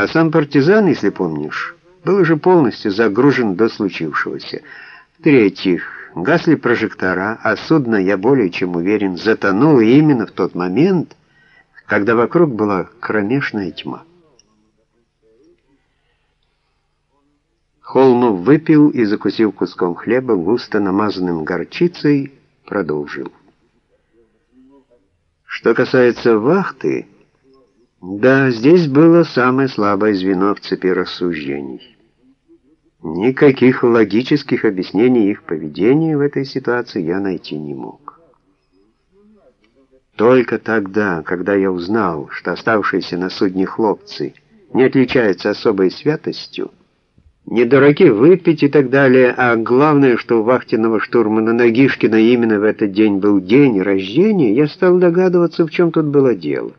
А сам партизан, если помнишь, был уже полностью загружен до случившегося. В-третьих, гасли прожектора, а судно, я более чем уверен, затонуло именно в тот момент, когда вокруг была кромешная тьма. Холмов выпил и, закусив куском хлеба, густо намазанным горчицей, продолжил. Что касается вахты, да, здесь было самое слабое звено в цепи рассуждений. Никаких логических объяснений их поведения в этой ситуации я найти не мог. Только тогда, когда я узнал, что оставшиеся на судне хлопцы не отличаются особой святостью, не дураки выпить и так далее, а главное, что у вахтенного штурмана Нагишкина именно в этот день был день рождения, я стал догадываться, в чем тут было дело.